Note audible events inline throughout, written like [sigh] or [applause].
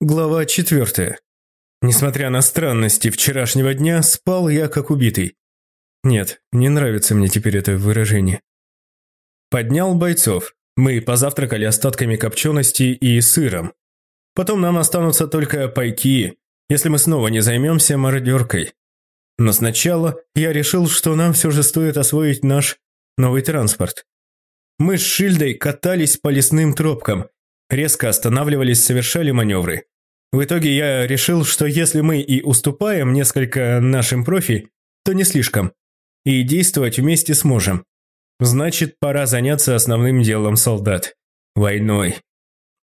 Глава четвертая. Несмотря на странности вчерашнего дня, спал я как убитый. Нет, не нравится мне теперь это выражение. Поднял бойцов. Мы позавтракали остатками копчености и сыром. Потом нам останутся только пайки, если мы снова не займемся мародеркой. Но сначала я решил, что нам все же стоит освоить наш новый транспорт. Мы с Шильдой катались по лесным тропкам, резко останавливались, совершали маневры. В итоге я решил, что если мы и уступаем несколько нашим профи, то не слишком. И действовать вместе сможем. Значит, пора заняться основным делом солдат – войной.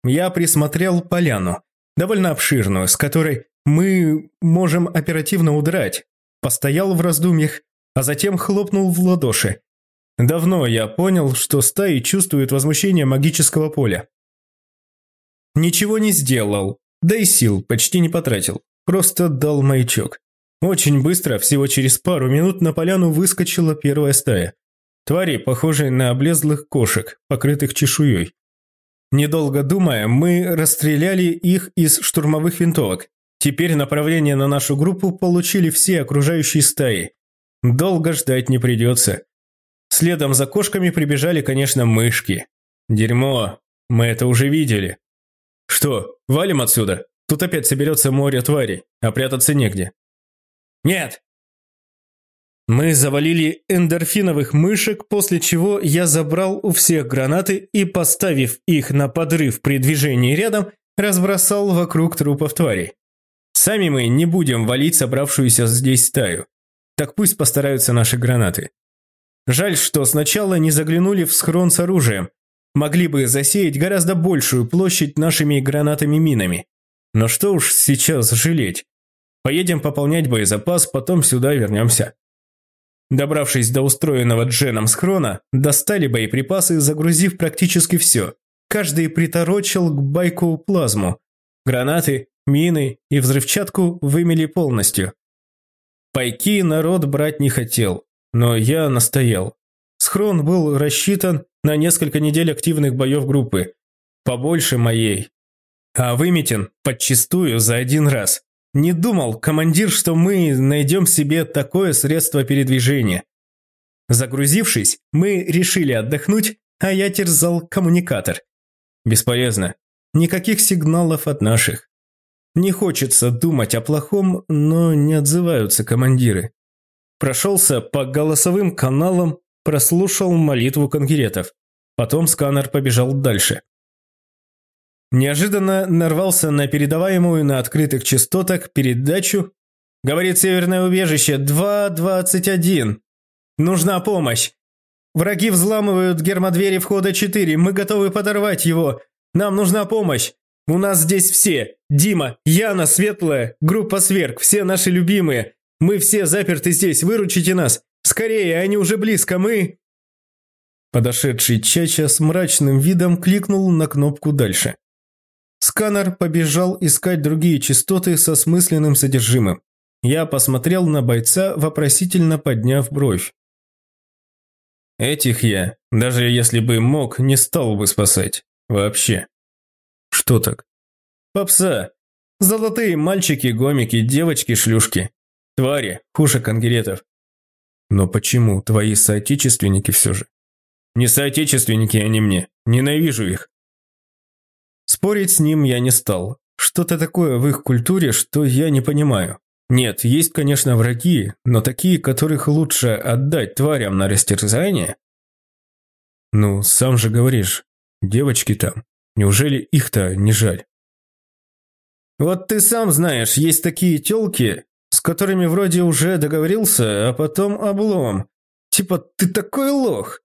Я присмотрел поляну, довольно обширную, с которой мы можем оперативно удрать. Постоял в раздумьях, а затем хлопнул в ладоши. Давно я понял, что стаи чувствуют возмущение магического поля. Ничего не сделал, да и сил почти не потратил. Просто дал маячок. Очень быстро, всего через пару минут, на поляну выскочила первая стая. Твари, похожие на облезлых кошек, покрытых чешуей. Недолго думая, мы расстреляли их из штурмовых винтовок. Теперь направление на нашу группу получили все окружающие стаи. Долго ждать не придется. Следом за кошками прибежали, конечно, мышки. Дерьмо, мы это уже видели. Что, валим отсюда? Тут опять соберется море тварей, а прятаться негде. Нет! Мы завалили эндорфиновых мышек, после чего я забрал у всех гранаты и, поставив их на подрыв при движении рядом, разбросал вокруг трупов тварей. Сами мы не будем валить собравшуюся здесь стаю. Так пусть постараются наши гранаты. Жаль, что сначала не заглянули в схрон с оружием, могли бы засеять гораздо большую площадь нашими гранатами-минами. Но что уж сейчас жалеть. Поедем пополнять боезапас, потом сюда вернемся. Добравшись до устроенного Дженом схрона, достали боеприпасы, загрузив практически все. Каждый приторочил к байку плазму. Гранаты, мины и взрывчатку вымели полностью. Пайки народ брать не хотел, но я настоял. Схрон был рассчитан на несколько недель активных боев группы, побольше моей. А выметен подчистую за один раз. Не думал командир, что мы найдем себе такое средство передвижения. Загрузившись, мы решили отдохнуть, а я терзал коммуникатор. Бесполезно. Никаких сигналов от наших. Не хочется думать о плохом, но не отзываются командиры. Прошелся по голосовым каналам, прослушал молитву конгеретов. Потом сканер побежал дальше. Неожиданно нарвался на передаваемую на открытых частотах передачу. Говорит Северное убежище 221. Нужна помощь. Враги взламывают гермодвери входа 4. Мы готовы подорвать его. Нам нужна помощь. У нас здесь все. Дима, Яна, Светлая, группа Сверг, все наши любимые. Мы все заперты здесь. Выручите нас. Скорее, они уже близко, мы...» Подошедший Чача с мрачным видом кликнул на кнопку «Дальше». Сканер побежал искать другие частоты со смысленным содержимым. Я посмотрел на бойца, вопросительно подняв бровь. Этих я, даже если бы мог, не стал бы спасать. Вообще. Что так? Попса. Золотые мальчики, гомики, девочки-шлюшки. Твари, хуже конгеретов. Но почему твои соотечественники все же? Не соотечественники они мне, ненавижу их. Спорить с ним я не стал. Что-то такое в их культуре, что я не понимаю. Нет, есть, конечно, враги, но такие, которых лучше отдать тварям на растерзание. Ну, сам же говоришь, девочки там. Неужели их-то не жаль? Вот ты сам знаешь, есть такие тёлки, которыми вроде уже договорился, а потом облом. Типа, ты такой лох.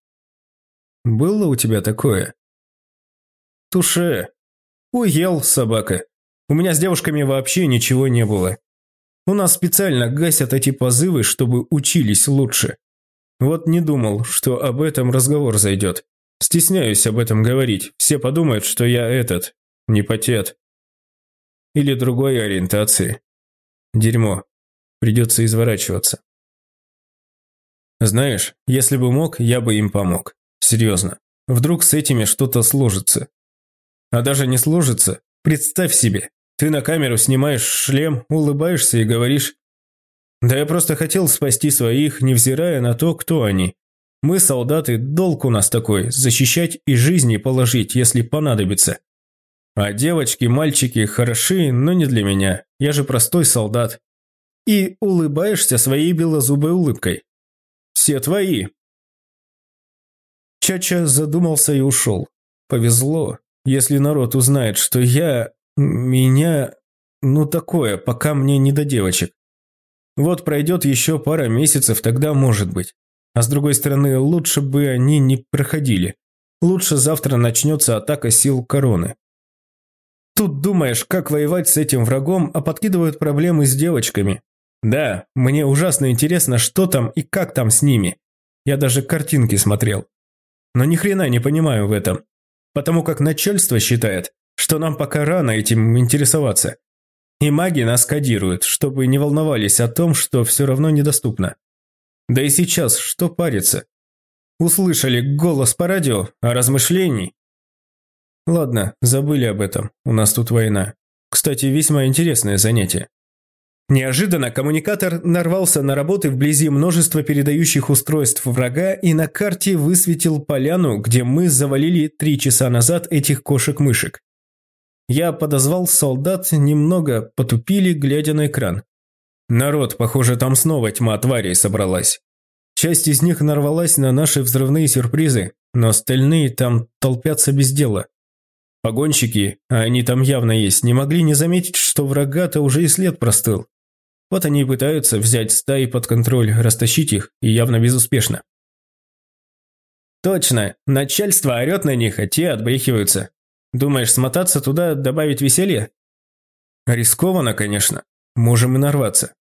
Было у тебя такое? Туше. Уел, собака. У меня с девушками вообще ничего не было. У нас специально гасят эти позывы, чтобы учились лучше. Вот не думал, что об этом разговор зайдет. Стесняюсь об этом говорить. Все подумают, что я этот, не потет. Или другой ориентации. Дерьмо. Придется изворачиваться. Знаешь, если бы мог, я бы им помог. Серьезно. Вдруг с этими что-то сложится. А даже не сложится, представь себе, Ты на камеру снимаешь шлем, улыбаешься и говоришь, «Да я просто хотел спасти своих, невзирая на то, кто они. Мы, солдаты, долг у нас такой – защищать и жизни положить, если понадобится. А девочки, мальчики хороши, но не для меня. Я же простой солдат. И улыбаешься своей белозубой улыбкой. Все твои. Чача задумался и ушел. Повезло, если народ узнает, что я... меня... ну такое, пока мне не до девочек. Вот пройдет еще пара месяцев, тогда может быть. А с другой стороны, лучше бы они не проходили. Лучше завтра начнется атака сил короны. Тут думаешь, как воевать с этим врагом, а подкидывают проблемы с девочками. Да, мне ужасно интересно, что там и как там с ними. Я даже картинки смотрел. Но ни хрена не понимаю в этом. Потому как начальство считает, что нам пока рано этим интересоваться. И маги нас кодируют, чтобы не волновались о том, что все равно недоступно. Да и сейчас что париться? Услышали голос по радио, а размышлений? Ладно, забыли об этом, у нас тут война. Кстати, весьма интересное занятие. Неожиданно коммуникатор нарвался на работы вблизи множества передающих устройств врага и на карте высветил поляну, где мы завалили три часа назад этих кошек-мышек. Я подозвал солдат, немного потупили, глядя на экран. Народ, похоже, там снова тьма тварей собралась. Часть из них нарвалась на наши взрывные сюрпризы, но остальные там толпятся без дела. Погонщики, а они там явно есть, не могли не заметить, что врага-то уже и след простыл. Вот они и пытаются взять стаи под контроль, растащить их, и явно безуспешно. Точно, начальство орет на них, а те отбрехиваются. Думаешь, смотаться туда, добавить веселье? Рискованно, конечно. Можем и нарваться.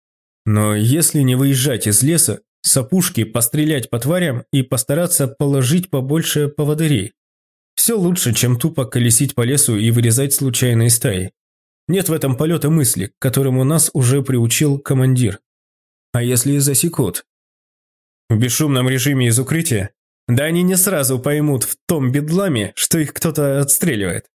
Но если не выезжать из леса, с опушки пострелять по тварям и постараться положить побольше поводырей. Все лучше, чем тупо колесить по лесу и вырезать случайные стаи. Нет в этом полета мысли, к которому нас уже приучил командир. А если засекут? В бесшумном режиме из укрытия? Да они не сразу поймут в том бедламе, что их кто-то отстреливает.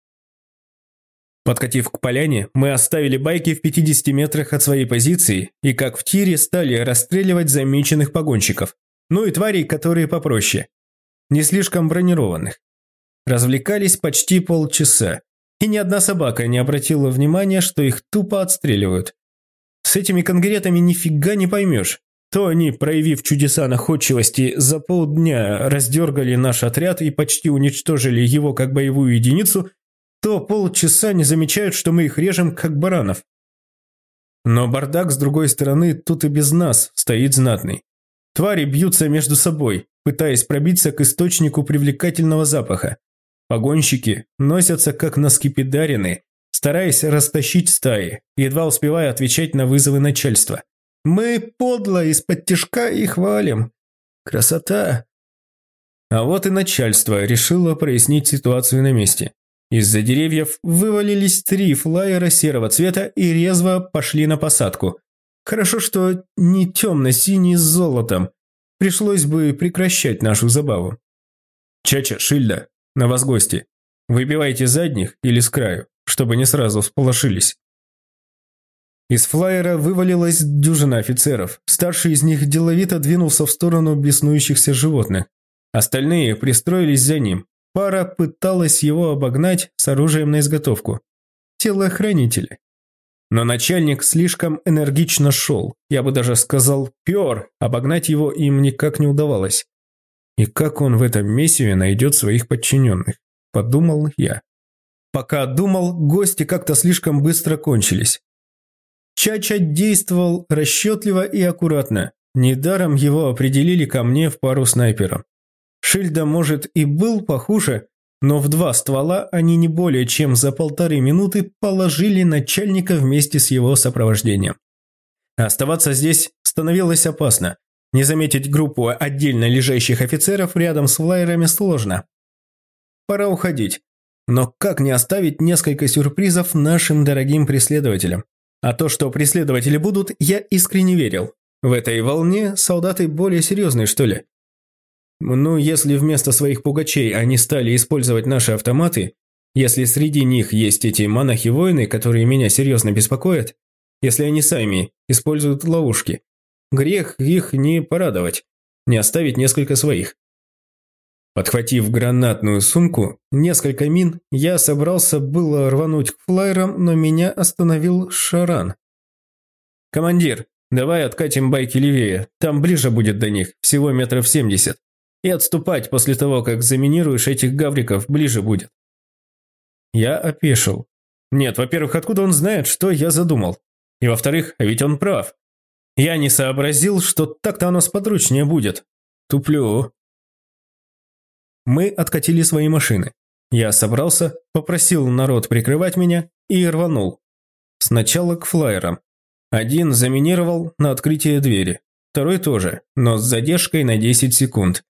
Подкатив к поляне, мы оставили байки в 50 метрах от своей позиции и, как в тире, стали расстреливать замеченных погонщиков. Ну и тварей, которые попроще. Не слишком бронированных. Развлекались почти полчаса, и ни одна собака не обратила внимания, что их тупо отстреливают. С этими конкретами нифига не поймешь. То они, проявив чудеса находчивости, за полдня раздергали наш отряд и почти уничтожили его как боевую единицу – то полчаса не замечают, что мы их режем, как баранов. Но бардак, с другой стороны, тут и без нас стоит знатный. Твари бьются между собой, пытаясь пробиться к источнику привлекательного запаха. Погонщики носятся как на скипидарины, стараясь растащить стаи, едва успевая отвечать на вызовы начальства. Мы подло из-под тяжка и хвалим. Красота! А вот и начальство решило прояснить ситуацию на месте. Из-за деревьев вывалились три флайера серого цвета и резво пошли на посадку. Хорошо, что не темно-синий с золотом. Пришлось бы прекращать нашу забаву. Чача, Шильда, на вас гости. Выбивайте задних или с краю, чтобы не сразу всполошились. Из флайера вывалилась дюжина офицеров. Старший из них деловито двинулся в сторону беснующихся животных. Остальные пристроились за ним, Пара пыталась его обогнать с оружием на изготовку. Телохранители. Но начальник слишком энергично шел, я бы даже сказал пер, обогнать его им никак не удавалось. И как он в этом месиве найдет своих подчиненных? Подумал я. Пока думал, гости как-то слишком быстро кончились. Чача действовал расчетливо и аккуратно. Недаром его определили ко мне в пару снайпером. Шильда, может, и был похуже, но в два ствола они не более чем за полторы минуты положили начальника вместе с его сопровождением. Оставаться здесь становилось опасно. Не заметить группу отдельно лежащих офицеров рядом с флайерами сложно. Пора уходить. Но как не оставить несколько сюрпризов нашим дорогим преследователям? А то, что преследователи будут, я искренне верил. В этой волне солдаты более серьезные, что ли? Ну, если вместо своих пугачей они стали использовать наши автоматы, Если среди них есть эти монахи-воины, которые меня серьезно беспокоят, если они сами используют ловушки, грех их не порадовать, не оставить несколько своих. Подхватив гранатную сумку, несколько мин, я собрался было рвануть к флайерам, но меня остановил Шаран. «Командир, давай откатим байки левее, там ближе будет до них, всего метров семьдесят. И отступать после того, как заминируешь этих гавриков, ближе будет». Я опешил. Нет, во-первых, откуда он знает, что я задумал? И во-вторых, а ведь он прав. Я не сообразил, что так-то оно сподручнее будет. Туплю. Мы откатили свои машины. Я собрался, попросил народ прикрывать меня и рванул. Сначала к флайерам. Один заминировал на открытие двери, второй тоже, но с задержкой на 10 секунд.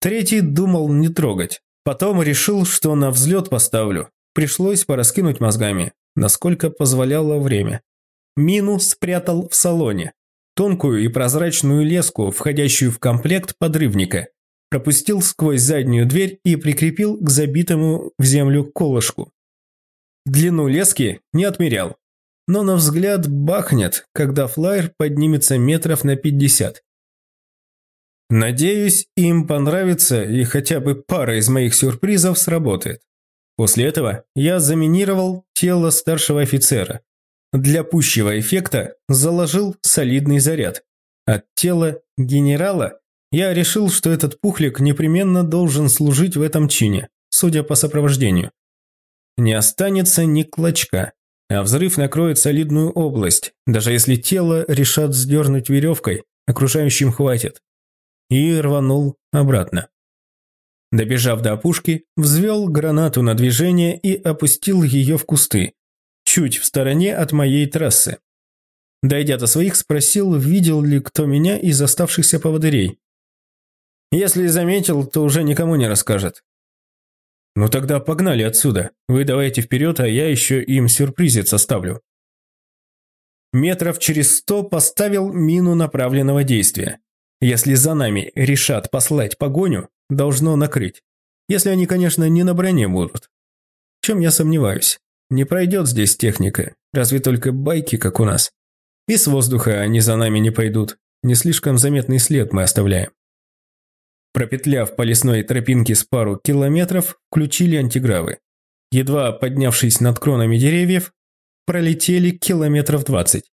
Третий думал не трогать. Потом решил, что на взлет поставлю. Пришлось пораскинуть мозгами, насколько позволяло время. Мину спрятал в салоне. Тонкую и прозрачную леску, входящую в комплект подрывника, пропустил сквозь заднюю дверь и прикрепил к забитому в землю колышку. Длину лески не отмерял, но на взгляд бахнет, когда флайер поднимется метров на пятьдесят. Надеюсь, им понравится и хотя бы пара из моих сюрпризов сработает. После этого я заминировал тело старшего офицера. Для пущего эффекта заложил солидный заряд. От тела генерала я решил, что этот пухлик непременно должен служить в этом чине, судя по сопровождению. Не останется ни клочка, а взрыв накроет солидную область, даже если тело решат сдернуть веревкой, окружающим хватит. И рванул обратно. Добежав до опушки, взвел гранату на движение и опустил ее в кусты, чуть в стороне от моей трассы. Дойдя до своих, спросил, видел ли кто меня из оставшихся поводырей. Если заметил, то уже никому не расскажет. Ну тогда погнали отсюда. Вы давайте вперед, а я еще им сюрпризец оставлю. Метров через сто поставил мину направленного действия. Если за нами решат послать погоню, должно накрыть. Если они, конечно, не на броне будут. В чем я сомневаюсь. Не пройдет здесь техника, разве только байки, как у нас. И с воздуха они за нами не пойдут. Не слишком заметный след мы оставляем. Пропетляв по лесной тропинке с пару километров, включили антигравы. Едва поднявшись над кронами деревьев, пролетели километров двадцать.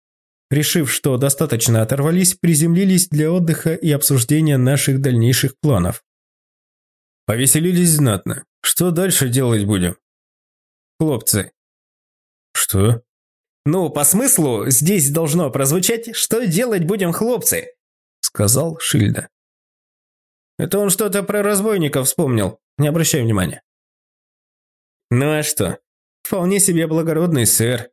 Решив, что достаточно оторвались, приземлились для отдыха и обсуждения наших дальнейших планов. Повеселились знатно. Что дальше делать будем? Хлопцы. Что? Ну, по смыслу, здесь должно прозвучать «Что делать будем, хлопцы?» Сказал Шильда. Это он что-то про разбойников вспомнил. Не обращай внимания. Ну а что? Вполне себе благородный сэр.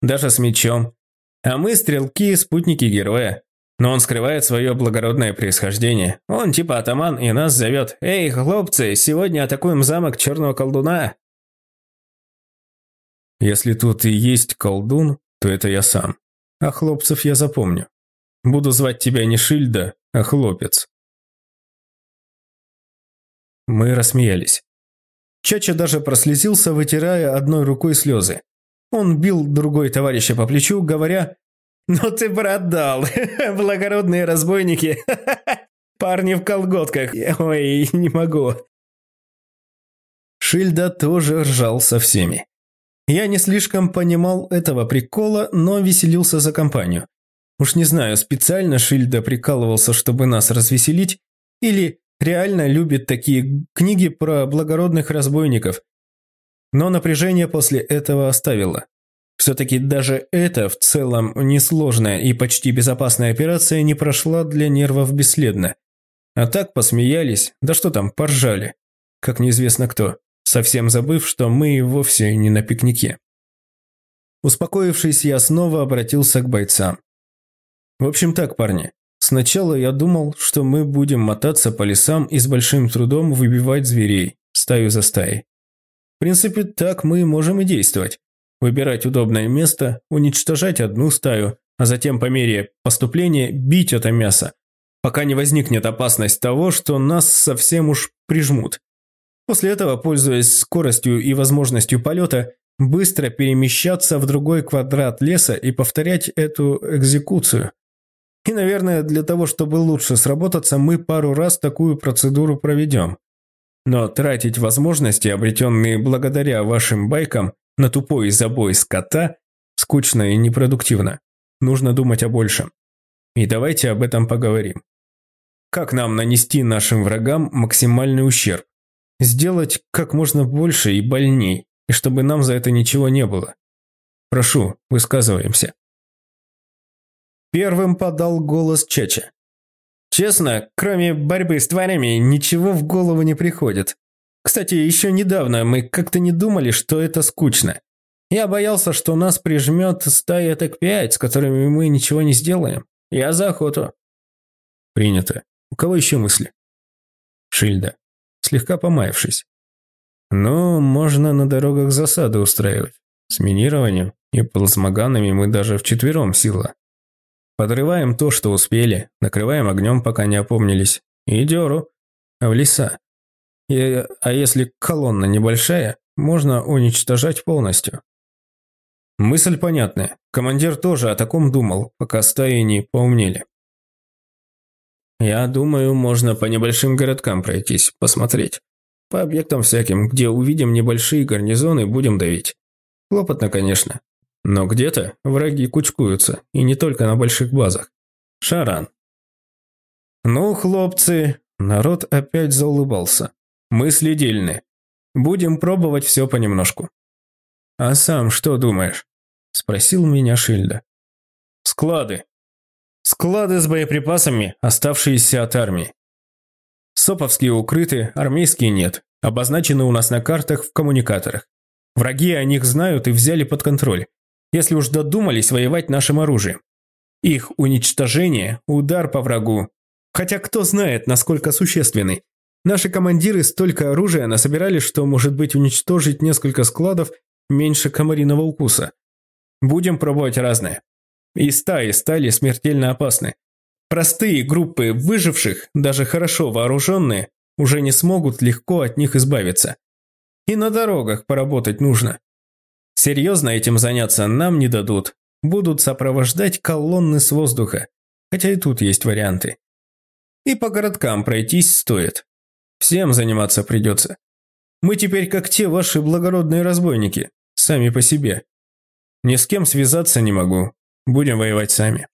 Даже с мечом. А мы стрелки, спутники героя. Но он скрывает свое благородное происхождение. Он типа атаман и нас зовет. «Эй, хлопцы, сегодня атакуем замок черного колдуна!» Если тут и есть колдун, то это я сам. А хлопцев я запомню. Буду звать тебя не Шильда, а Хлопец. Мы рассмеялись. Чача даже прослезился, вытирая одной рукой слезы. Он бил другой товарища по плечу, говоря «Ну ты продал, [laughs] благородные разбойники, [laughs] парни в колготках, ой, не могу». Шильда тоже ржал со всеми. Я не слишком понимал этого прикола, но веселился за компанию. Уж не знаю, специально Шильда прикалывался, чтобы нас развеселить, или реально любит такие книги про благородных разбойников. Но напряжение после этого оставило. Все-таки даже эта в целом несложная и почти безопасная операция не прошла для нервов бесследно. А так посмеялись, да что там, поржали. Как неизвестно кто, совсем забыв, что мы вовсе не на пикнике. Успокоившись, я снова обратился к бойцам. В общем так, парни, Сначала я думал, что мы будем мотаться по лесам и с большим трудом выбивать зверей, стаю за стаей. В принципе, так мы можем и действовать. Выбирать удобное место, уничтожать одну стаю, а затем по мере поступления бить это мясо, пока не возникнет опасность того, что нас совсем уж прижмут. После этого, пользуясь скоростью и возможностью полета, быстро перемещаться в другой квадрат леса и повторять эту экзекуцию. И, наверное, для того, чтобы лучше сработаться, мы пару раз такую процедуру проведем. Но тратить возможности, обретенные благодаря вашим байкам, на тупой забой скота, скучно и непродуктивно. Нужно думать о большем. И давайте об этом поговорим. Как нам нанести нашим врагам максимальный ущерб? Сделать как можно больше и больней, и чтобы нам за это ничего не было. Прошу, высказываемся. Первым подал голос Чеча. Честно, кроме борьбы с тварями, ничего в голову не приходит. Кстати, еще недавно мы как-то не думали, что это скучно. Я боялся, что нас прижмет стая так пять, с которыми мы ничего не сделаем. Я за охоту. Принято. У кого еще мысли? Шильда, слегка помаявшись. Ну, можно на дорогах засады устраивать. С минированием и плазмоганами мы даже вчетвером сила. Подрываем то, что успели, накрываем огнем, пока не опомнились. И дёру. А в леса. И, а если колонна небольшая, можно уничтожать полностью. Мысль понятная. Командир тоже о таком думал, пока стаи не поумнели. Я думаю, можно по небольшим городкам пройтись, посмотреть. По объектам всяким, где увидим небольшие гарнизоны, будем давить. Хлопотно, конечно. Но где-то враги кучкуются, и не только на больших базах. Шаран. Ну, хлопцы, народ опять заулыбался. Мы следильны. Будем пробовать все понемножку. А сам что думаешь? Спросил меня Шильда. Склады. Склады с боеприпасами, оставшиеся от армии. Соповские укрыты, армейские нет. Обозначены у нас на картах в коммуникаторах. Враги о них знают и взяли под контроль, если уж додумались воевать нашим оружием. Их уничтожение – удар по врагу. Хотя кто знает, насколько существенный. Наши командиры столько оружия насобирали, что, может быть, уничтожить несколько складов меньше комариного укуса. Будем пробовать разное. И стаи стали смертельно опасны. Простые группы выживших, даже хорошо вооруженные, уже не смогут легко от них избавиться. И на дорогах поработать нужно. Серьезно этим заняться нам не дадут. Будут сопровождать колонны с воздуха. Хотя и тут есть варианты. И по городкам пройтись стоит. Всем заниматься придется. Мы теперь как те ваши благородные разбойники. Сами по себе. Ни с кем связаться не могу. Будем воевать сами.